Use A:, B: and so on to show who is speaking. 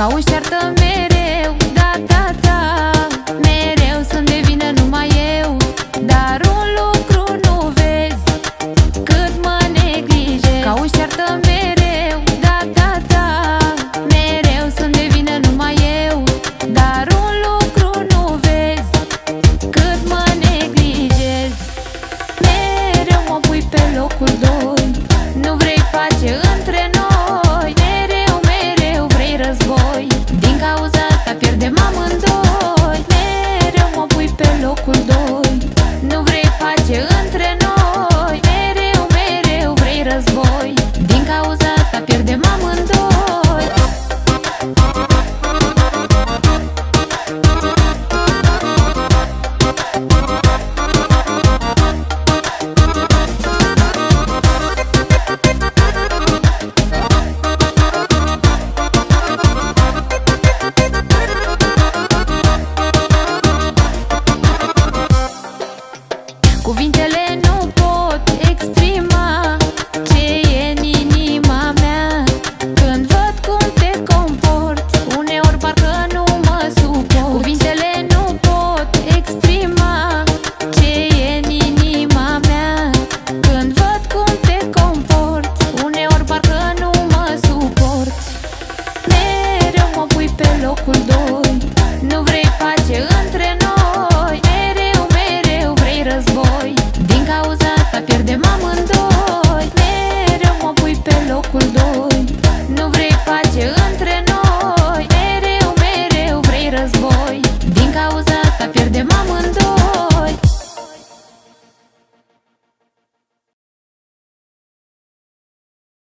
A: Ca o șartă mereu, da, da, da. Mereu sunt de vină numai